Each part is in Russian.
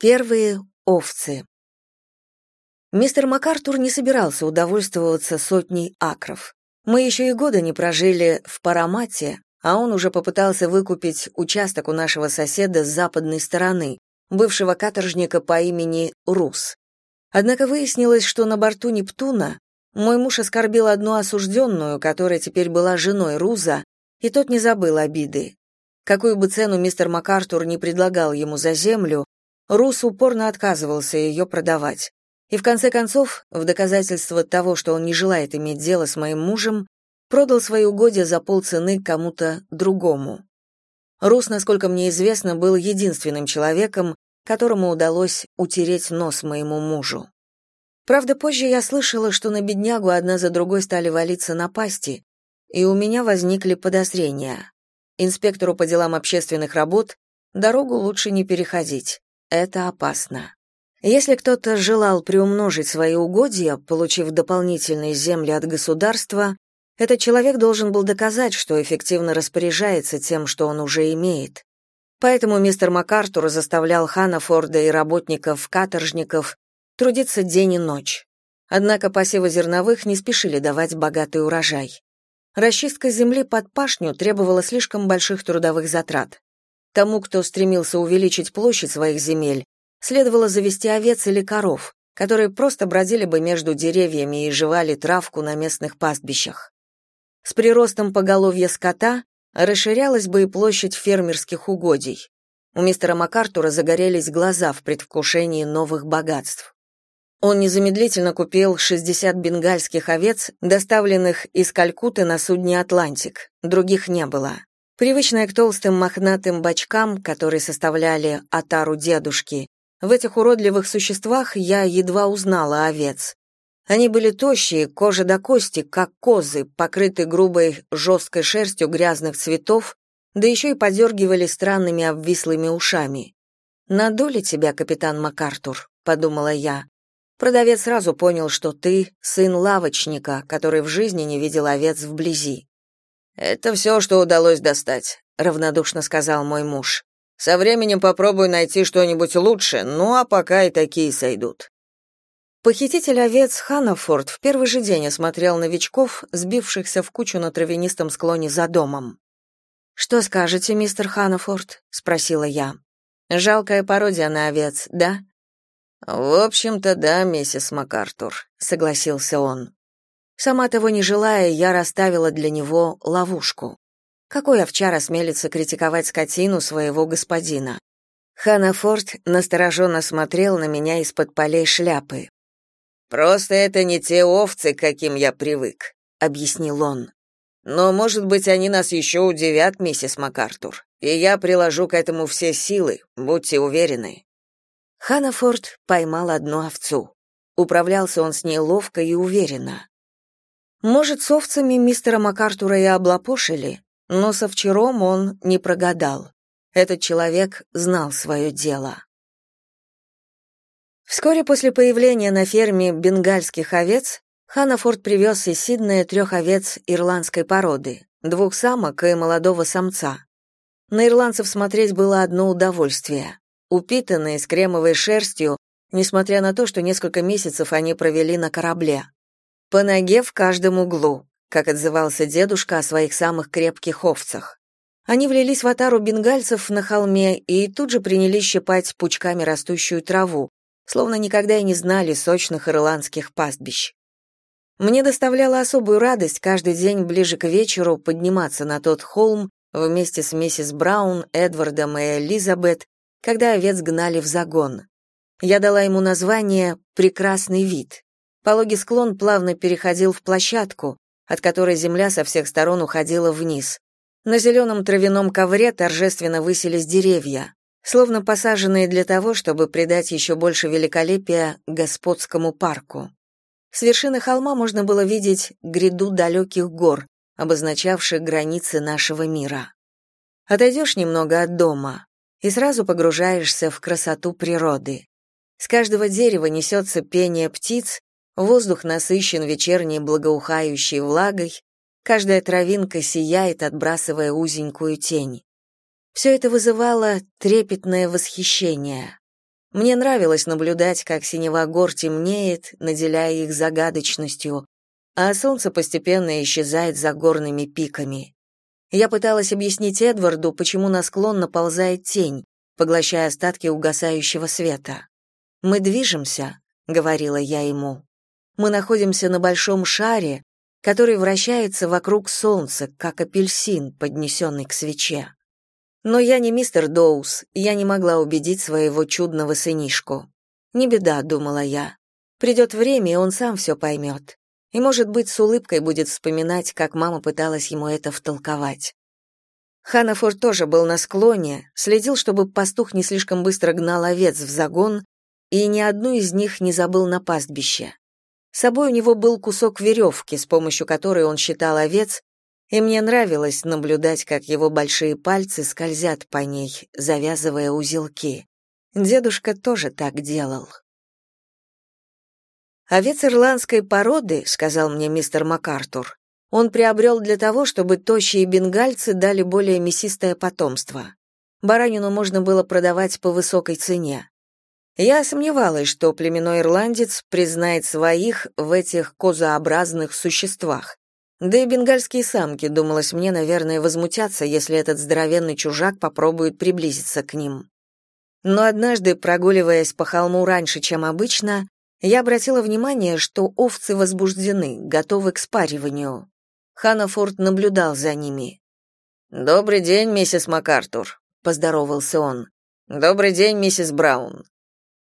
Первые овцы. Мистер МакАртур не собирался удовольствоваться сотней акров. Мы еще и года не прожили в Парамате, а он уже попытался выкупить участок у нашего соседа с западной стороны, бывшего каторжника по имени Рус. Однако выяснилось, что на борту Нептуна мой муж оскорбил одну осужденную, которая теперь была женой Руза, и тот не забыл обиды. Какую бы цену мистер МакАртур не предлагал ему за землю, Рус упорно отказывался ее продавать. И в конце концов, в доказательство того, что он не желает иметь дело с моим мужем, продал свои угодья за полцены кому-то другому. Рус, насколько мне известно, был единственным человеком, которому удалось утереть нос моему мужу. Правда, позже я слышала, что на беднягу одна за другой стали валиться напасти, и у меня возникли подозрения. Инспектору по делам общественных работ дорогу лучше не переходить. Это опасно. Если кто-то желал приумножить свои угодья, получив дополнительные земли от государства, этот человек должен был доказать, что эффективно распоряжается тем, что он уже имеет. Поэтому мистер МакАртур заставлял Ханафорда и работников-каторжников трудиться день и ночь. Однако посевы зерновых не спешили давать богатый урожай. Расчистка земли под пашню требовала слишком больших трудовых затрат. Тому, кто стремился увеличить площадь своих земель, следовало завести овец или коров, которые просто бродили бы между деревьями и жевали травку на местных пастбищах. С приростом поголовья скота расширялась бы и площадь фермерских угодий. У мистера МакАртура загорелись глаза в предвкушении новых богатств. Он незамедлительно купил 60 бенгальских овец, доставленных из Калькутты на судне «Атлантик». Других не было. Привычная к толстым мохнатым бочкам, которые составляли отару дедушки, в этих уродливых существах я едва узнала овец. Они были тощие, кожа до кости, как козы, покрыты грубой жесткой шерстью грязных цветов, да еще и подергивали странными обвислыми ушами. «Надули тебя, капитан МакАртур», — подумала я. Продавец сразу понял, что ты сын лавочника, который в жизни не видел овец вблизи. «Это все, что удалось достать», — равнодушно сказал мой муж. «Со временем попробую найти что-нибудь лучше, ну а пока и такие сойдут». Похититель овец Ханафорд в первый же день осмотрел новичков, сбившихся в кучу на травянистом склоне за домом. «Что скажете, мистер Ханафорд?» — спросила я. «Жалкая пародия на овец, да?» «В общем-то, да, миссис МакАртур», — согласился он. Сама того не желая, я расставила для него ловушку. Какой овчар осмелится критиковать скотину своего господина? Ханафорд настороженно смотрел на меня из-под полей шляпы. «Просто это не те овцы, к каким я привык», — объяснил он. «Но, может быть, они нас еще удивят, миссис МакАртур, и я приложу к этому все силы, будьте уверены». Ханафорд поймал одну овцу. Управлялся он с ней ловко и уверенно. Может, с овцами мистера МакАртура и облапошили, но со вчером он не прогадал. Этот человек знал свое дело. Вскоре после появления на ферме бенгальских овец Ханафорд привез из Сиднея трех овец ирландской породы, двух самок и молодого самца. На ирландцев смотреть было одно удовольствие. Упитанные, с кремовой шерстью, несмотря на то, что несколько месяцев они провели на корабле. По ноге в каждом углу, как отзывался дедушка о своих самых крепких овцах. Они влились в отару бенгальцев на холме и тут же принялись щипать пучками растущую траву, словно никогда и не знали сочных ирландских пастбищ. Мне доставляло особую радость каждый день ближе к вечеру подниматься на тот холм вместе с миссис Браун, Эдвардом и Элизабет, когда овец гнали в загон. Я дала ему название «Прекрасный вид», Пологий склон плавно переходил в площадку, от которой земля со всех сторон уходила вниз. На зеленом травяном ковре торжественно высились деревья, словно посаженные для того, чтобы придать еще больше великолепия господскому парку. С вершины холма можно было видеть гряду далеких гор, обозначавших границы нашего мира. Отойдешь немного от дома и сразу погружаешься в красоту природы. С каждого дерева несется пение птиц, Воздух насыщен вечерней благоухающей влагой, каждая травинка сияет, отбрасывая узенькую тень. Все это вызывало трепетное восхищение. Мне нравилось наблюдать, как синева гор темнеет, наделяя их загадочностью, а солнце постепенно исчезает за горными пиками. Я пыталась объяснить Эдварду, почему на склон наползает тень, поглощая остатки угасающего света. «Мы движемся», — говорила я ему. «Мы находимся на большом шаре, который вращается вокруг солнца, как апельсин, поднесенный к свече. Но я не мистер Доус, я не могла убедить своего чудного сынишку. Не беда, думала я. Придет время, и он сам все поймет. И, может быть, с улыбкой будет вспоминать, как мама пыталась ему это втолковать. Ханафор тоже был на склоне, следил, чтобы пастух не слишком быстро гнал овец в загон, и ни одну из них не забыл на пастбище. С собой у него был кусок веревки, с помощью которой он считал овец, и мне нравилось наблюдать, как его большие пальцы скользят по ней, завязывая узелки. Дедушка тоже так делал. «Овец ирландской породы», — сказал мне мистер МакАртур, он приобрел для того, чтобы тощие бенгальцы дали более мясистое потомство. Баранину можно было продавать по высокой цене. Я сомневалась, что племенной ирландец признает своих в этих козообразных существах. Да и бенгальские самки, думалось мне, наверное, возмутятся, если этот здоровенный чужак попробует приблизиться к ним. Но однажды, прогуливаясь по холму раньше, чем обычно, я обратила внимание, что овцы возбуждены, готовы к спариванию. Ханафорд наблюдал за ними. «Добрый день, миссис МакАртур», — поздоровался он. «Добрый день, миссис Браун».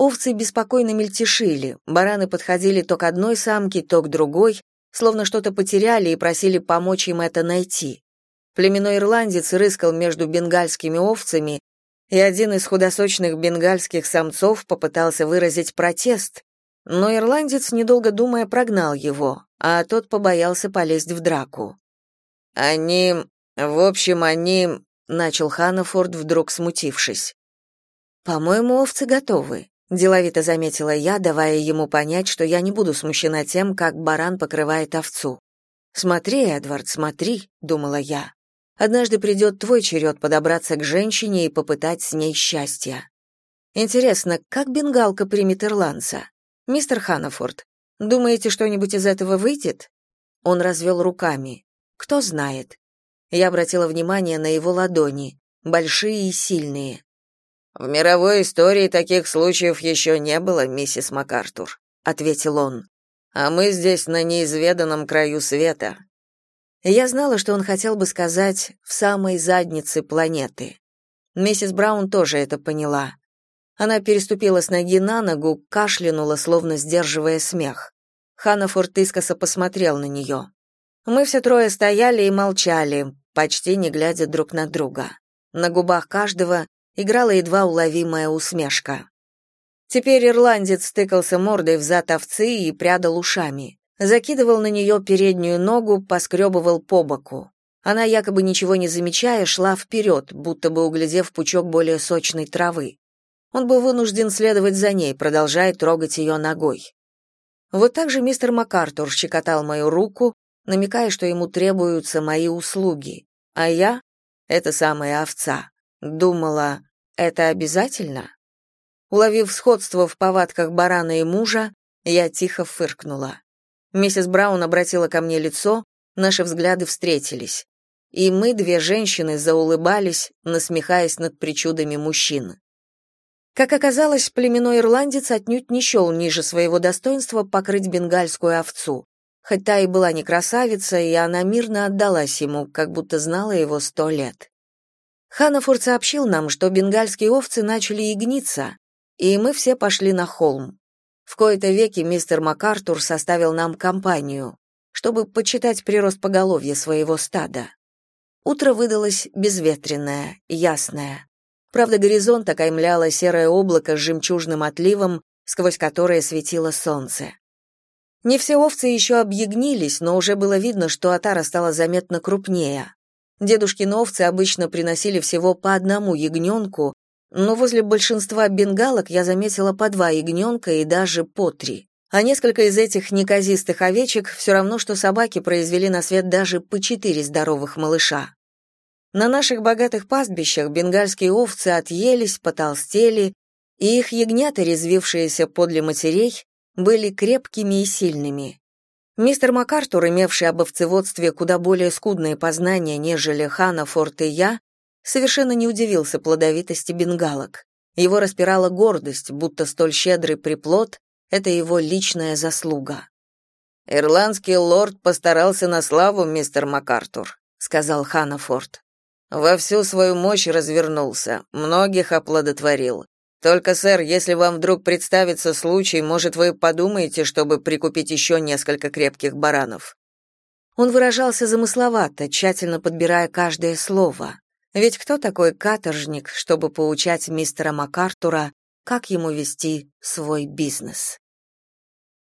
Овцы беспокойно мельтешили, бараны подходили то к одной самке, то к другой, словно что-то потеряли и просили помочь им это найти. Племенной ирландец рыскал между бенгальскими овцами, и один из худосочных бенгальских самцов попытался выразить протест, но ирландец, недолго думая, прогнал его, а тот побоялся полезть в драку. «Они... в общем, они...» — начал Ханафорд, вдруг смутившись. «По-моему, овцы готовы», деловито заметила я, давая ему понять, что я не буду смущена тем, как баран покрывает овцу. Смотри, Эдвард, смотри, думала я. Однажды придет твой черед подобраться к женщине и попытать с ней счастья. Интересно, как бенгалка примет ирландца? Мистер Ханафорд, думаете, что-нибудь из этого выйдет? Он развел руками. Кто знает. Я обратила внимание на его ладони, большие и сильные. В мировой истории таких случаев еще не было, миссис МакАртур, ответил он. А мы здесь на неизведанном краю света. Я знала, что он хотел бы сказать в самой заднице планеты. Миссис Браун тоже это поняла. Она переступила с ноги на ногу, кашлянула, словно сдерживая смех. Ханафорд искоса посмотрел на нее. Мы все трое стояли и молчали, почти не глядя друг на друга. На губах каждого играла едва уловимая усмешка. Теперь ирландец стыкался мордой в зад овцы и прядал ушами. Закидывал на нее переднюю ногу, поскребывал по боку. Она, якобы ничего не замечая, шла вперед, будто бы углядев пучок более сочной травы. Он был вынужден следовать за ней, продолжая трогать ее ногой. Вот так же мистер МакАртур щекотал мою руку, намекая, что ему требуются мои услуги, а я — это самая овца. Думала, это обязательно? Уловив сходство в повадках барана и мужа, я тихо фыркнула. Миссис Браун обратила ко мне лицо, наши взгляды встретились. И мы, две женщины, заулыбались, насмехаясь над причудами мужчин. Как оказалось, племенной ирландец отнюдь не счел ниже своего достоинства покрыть бенгальскую овцу. Хоть та и была не красавица, и она мирно отдалась ему, как будто знала его сто лет. Ханафорд сообщил нам, что бенгальские овцы начали ягниться, и мы все пошли на холм. В кои-то веки мистер МакАртур составил нам компанию, чтобы почитать прирост поголовья своего стада. Утро выдалось безветренное, ясное. Правда, горизонт окаймляло серое облако с жемчужным отливом, сквозь которое светило солнце. Не все овцы еще объягнились, но уже было видно, что отара стала заметно крупнее. Дедушкины овцы обычно приносили всего по одному ягненку, но возле большинства бенгалок я заметила по два ягненка и даже по три. А несколько из этих неказистых овечек все равно, что собаки произвели на свет даже по четыре здоровых малыша. На наших богатых пастбищах бенгальские овцы отъелись, потолстели и их ягнята, резвившиеся подле матерей, были крепкими и сильными. Мистер МакАртур, имевший об овцеводстве куда более скудные познания, нежели Хана Форд и я, совершенно не удивился плодовитости бенгалок. Его распирала гордость, будто столь щедрый приплод — это его личная заслуга. «Ирландский лорд постарался на славу, мистер МакАртур», — сказал Ханафорд. «Во всю свою мощь развернулся, многих оплодотворил. Только, сэр, если вам вдруг представится случай, может, вы подумаете, чтобы прикупить еще несколько крепких баранов». Он выражался замысловато, тщательно подбирая каждое слово. Ведь кто такой каторжник, чтобы поучать мистера МакАртура, как ему вести свой бизнес?